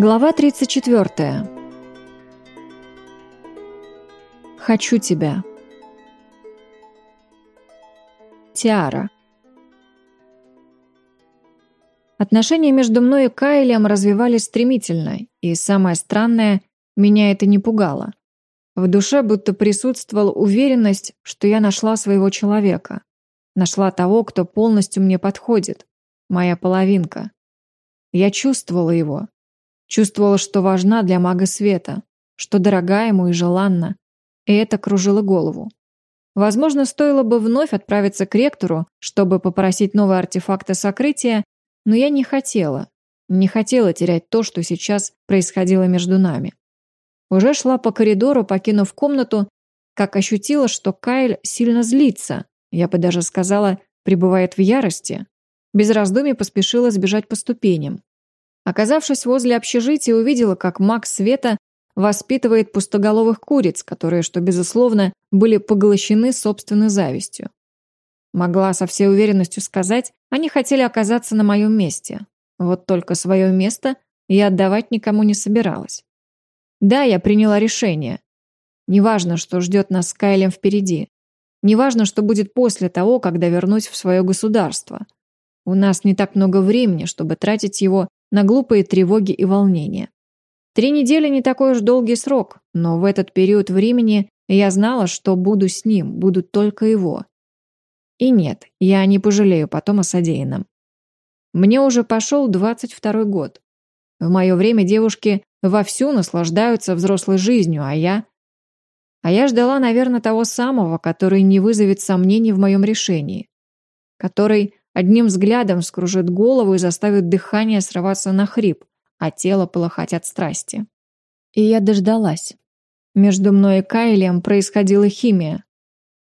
Глава 34. Хочу тебя. Тиара. Отношения между мной и Кайлем развивались стремительно, и самое странное, меня это не пугало. В душе будто присутствовала уверенность, что я нашла своего человека. Нашла того, кто полностью мне подходит. Моя половинка. Я чувствовала его. Чувствовала, что важна для мага света, что дорога ему и желанна. И это кружило голову. Возможно, стоило бы вновь отправиться к ректору, чтобы попросить новые артефакты сокрытия, но я не хотела. Не хотела терять то, что сейчас происходило между нами. Уже шла по коридору, покинув комнату, как ощутила, что Кайл сильно злится. Я бы даже сказала, пребывает в ярости. Без раздумий поспешила сбежать по ступеням. Оказавшись возле общежития, увидела, как маг Света воспитывает пустоголовых куриц, которые, что безусловно, были поглощены собственной завистью. Могла со всей уверенностью сказать, они хотели оказаться на моем месте. Вот только свое место я отдавать никому не собиралась. Да, я приняла решение. Неважно, что ждет нас с Кайлем впереди. Неважно, что будет после того, когда вернусь в свое государство. У нас не так много времени, чтобы тратить его на глупые тревоги и волнения. Три недели не такой уж долгий срок, но в этот период времени я знала, что буду с ним, буду только его. И нет, я не пожалею потом о содеянном. Мне уже пошел 22 год. В мое время девушки вовсю наслаждаются взрослой жизнью, а я... А я ждала, наверное, того самого, который не вызовет сомнений в моем решении. Который одним взглядом скружит голову и заставит дыхание срываться на хрип, а тело полыхать от страсти. И я дождалась. Между мной и Кайлем происходила химия,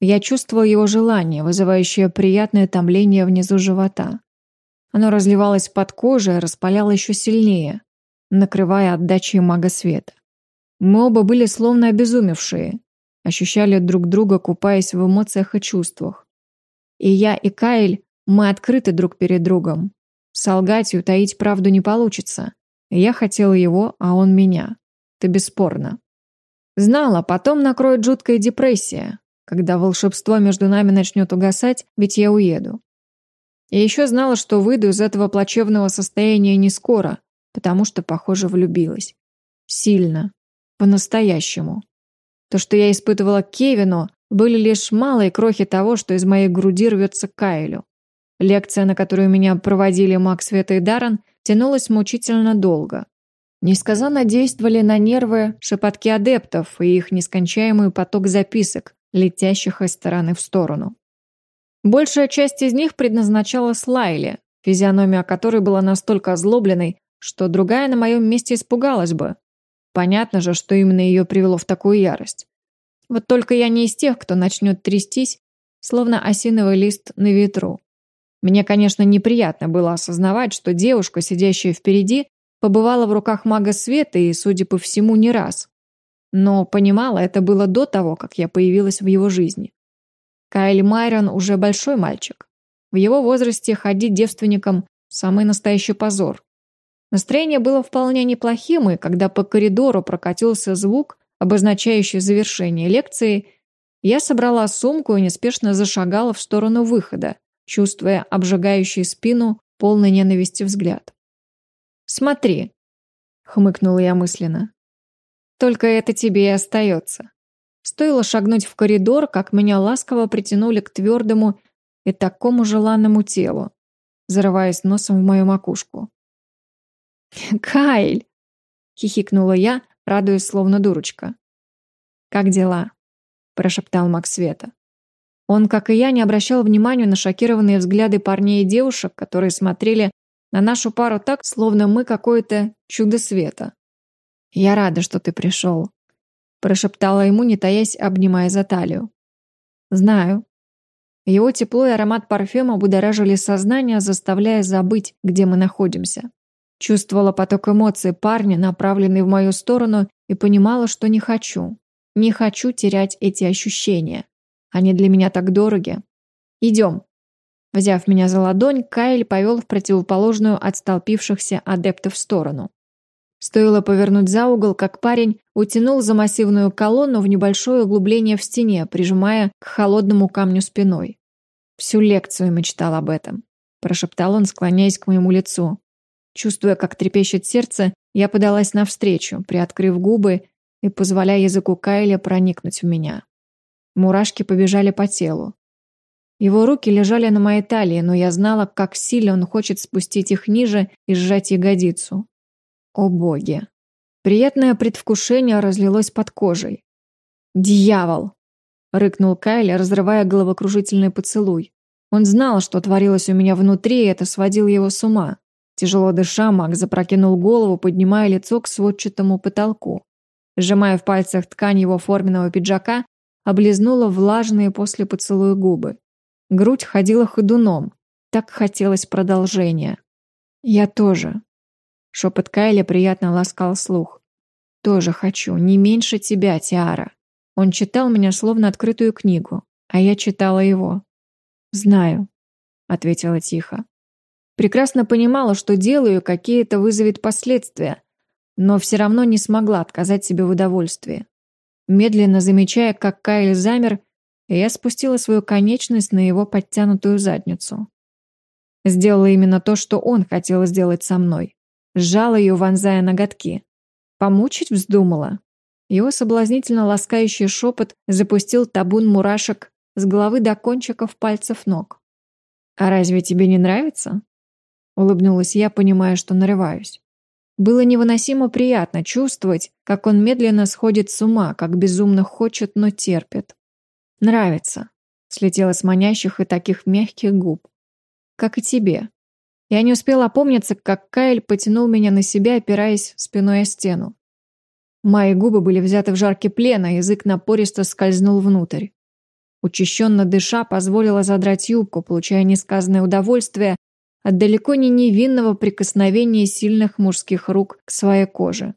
я чувствовал его желание, вызывающее приятное томление внизу живота. Оно разливалось под кожей распаляло еще сильнее, накрывая отдачей мага света. Мы оба были словно обезумевшие, ощущали друг друга, купаясь в эмоциях и чувствах. И я, и Кайл, мы открыты друг перед другом. Солгать и утаить правду не получится. Я хотел его, а он меня. Это бесспорно. Знала, потом накроет жуткая депрессия, когда волшебство между нами начнет угасать, ведь я уеду. Я еще знала, что выйду из этого плачевного состояния не скоро, потому что, похоже, влюбилась. Сильно. По-настоящему. То, что я испытывала к Кевину, были лишь малые крохи того, что из моей груди рвется Кайлю. Лекция, на которую меня проводили Макс, Света и Даррен, тянулась мучительно долго. Несказанно действовали на нервы шепотки адептов и их нескончаемый поток записок, летящих из стороны в сторону. Большая часть из них предназначалась Лайле, физиономия которой была настолько озлобленной, что другая на моем месте испугалась бы. Понятно же, что именно ее привело в такую ярость. Вот только я не из тех, кто начнет трястись, словно осиновый лист на ветру. Мне, конечно, неприятно было осознавать, что девушка, сидящая впереди, побывала в руках мага света и, судя по всему, не раз. Но понимала, это было до того, как я появилась в его жизни. Кайл Майрон уже большой мальчик. В его возрасте ходить девственником – самый настоящий позор. Настроение было вполне неплохим, и когда по коридору прокатился звук, обозначающий завершение лекции, я собрала сумку и неспешно зашагала в сторону выхода, чувствуя обжигающий спину полный ненависти взгляд. «Смотри», — хмыкнула я мысленно, только это тебе и остается. Стоило шагнуть в коридор, как меня ласково притянули к твердому и такому желанному телу, зарываясь носом в мою макушку. «Кайль!» — хихикнула я, радуясь словно дурочка. «Как дела?» — прошептал Макс Света. Он, как и я, не обращал внимания на шокированные взгляды парней и девушек, которые смотрели на нашу пару так, словно мы какое-то чудо света. «Я рада, что ты пришел», – прошептала ему, не таясь, обнимая за талию. «Знаю». Его тепло и аромат парфюма будоражили сознание, заставляя забыть, где мы находимся. Чувствовала поток эмоций парня, направленный в мою сторону, и понимала, что не хочу. Не хочу терять эти ощущения. Они для меня так дороги. «Идем». Взяв меня за ладонь, Кайл повел в противоположную от столпившихся адептов сторону. Стоило повернуть за угол, как парень утянул за массивную колонну в небольшое углубление в стене, прижимая к холодному камню спиной. Всю лекцию мечтал об этом, прошептал он, склоняясь к моему лицу. Чувствуя, как трепещет сердце, я подалась навстречу, приоткрыв губы и позволяя языку Кайля проникнуть в меня. Мурашки побежали по телу. Его руки лежали на моей талии, но я знала, как сильно он хочет спустить их ниже и сжать ягодицу. О боги! Приятное предвкушение разлилось под кожей. «Дьявол!» — рыкнул Кайли, разрывая головокружительный поцелуй. Он знал, что творилось у меня внутри, и это сводило его с ума. Тяжело дыша, Мак запрокинул голову, поднимая лицо к сводчатому потолку. Сжимая в пальцах ткань его форменного пиджака, облизнула влажные после поцелуя губы. Грудь ходила ходуном. Так хотелось продолжения. «Я тоже», Шепот Кайля приятно ласкал слух. «Тоже хочу, не меньше тебя, Тиара». Он читал меня словно открытую книгу, а я читала его. «Знаю», — ответила тихо. Прекрасно понимала, что делаю, какие это вызовет последствия, но все равно не смогла отказать себе в удовольствии. Медленно замечая, как Кайл замер, я спустила свою конечность на его подтянутую задницу. Сделала именно то, что он хотел сделать со мной. Сжала ее, вонзая ноготки. Помучить вздумала. Его соблазнительно ласкающий шепот запустил табун мурашек с головы до кончиков пальцев ног. «А разве тебе не нравится?» Улыбнулась я, понимая, что нарываюсь. Было невыносимо приятно чувствовать, как он медленно сходит с ума, как безумно хочет, но терпит. «Нравится», — слетело с манящих и таких мягких губ. «Как и тебе», я не успела опомниться, как Кайл потянул меня на себя, опираясь спиной о стену. Мои губы были взяты в жаркий плен, а язык напористо скользнул внутрь. Учащенно дыша, позволила задрать юбку, получая несказанное удовольствие от далеко не невинного прикосновения сильных мужских рук к своей коже.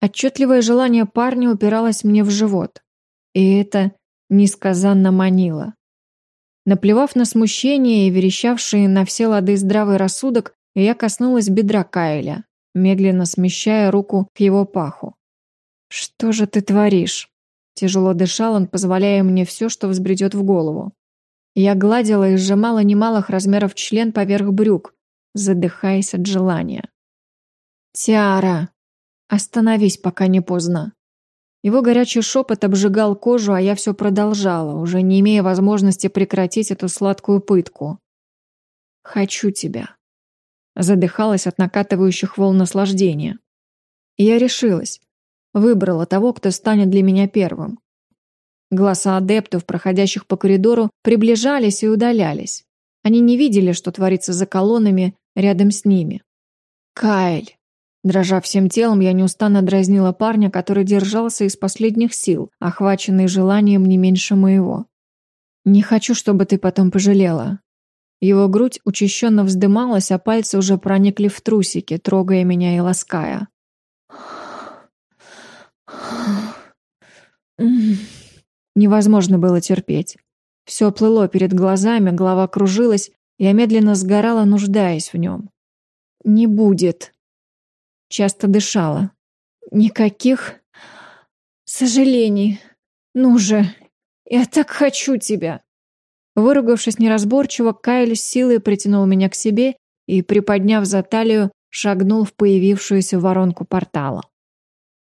Отчетливое желание парня упиралось мне в живот. И это несказанно манило. Наплевав на смущение и верещавший на все лады здравый рассудок, я коснулась бедра Кайля, медленно смещая руку к его паху. «Что же ты творишь?» Тяжело дышал он, позволяя мне все, что взбредет в голову. Я гладила и сжимала немалых размеров член поверх брюк, задыхаясь от желания. «Тиара! Остановись, пока не поздно!» Его горячий шепот обжигал кожу, а я все продолжала, уже не имея возможности прекратить эту сладкую пытку. «Хочу тебя», — задыхалась от накатывающих волн наслаждения. И я решилась, выбрала того, кто станет для меня первым. Глаза адептов, проходящих по коридору, приближались и удалялись. Они не видели, что творится за колоннами рядом с ними. «Кайль!» Дрожа всем телом, я неустанно дразнила парня, который держался из последних сил, охваченный желанием не меньше моего. «Не хочу, чтобы ты потом пожалела». Его грудь учащенно вздымалась, а пальцы уже проникли в трусики, трогая меня и лаская. Невозможно было терпеть. Все плыло перед глазами, голова кружилась, я медленно сгорала, нуждаясь в нем. «Не будет», часто дышала. «Никаких сожалений. Ну же, я так хочу тебя!» Выругавшись неразборчиво, Кайл с силой притянул меня к себе и, приподняв за талию, шагнул в появившуюся воронку портала.